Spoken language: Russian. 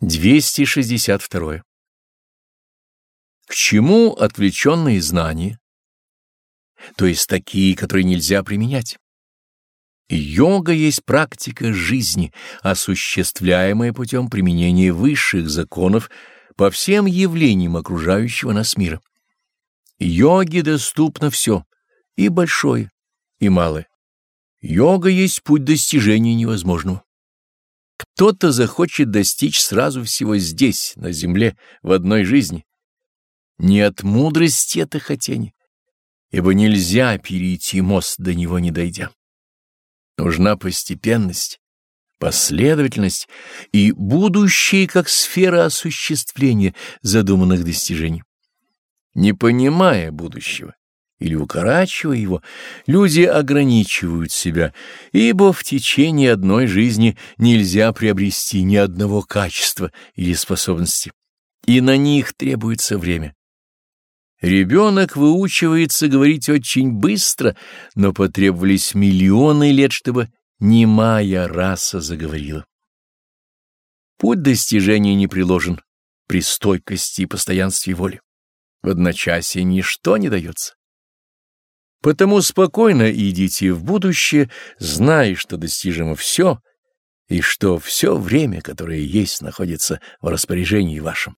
262. К чему отвлеченные знания, то есть такие, которые нельзя применять? Йога есть практика жизни, осуществляемая путем применения высших законов по всем явлениям окружающего нас мира. Йоге доступно все, и большое, и малое. Йога есть путь достижения невозможного. Кто-то захочет достичь сразу всего здесь, на земле, в одной жизни. Не от мудрости это хотение, ибо нельзя перейти мост, до него не дойдя. Нужна постепенность, последовательность и будущее как сфера осуществления задуманных достижений. Не понимая будущего, или укорачивая его, люди ограничивают себя, ибо в течение одной жизни нельзя приобрести ни одного качества или способности, и на них требуется время. Ребенок выучивается говорить очень быстро, но потребовались миллионы лет, чтобы немая раса заговорила. Путь достижения не приложен при стойкости и постоянстве воли. В одночасье ничто не дается. Потому спокойно идите в будущее, зная, что достижимо все, и что все время, которое есть, находится в распоряжении вашем.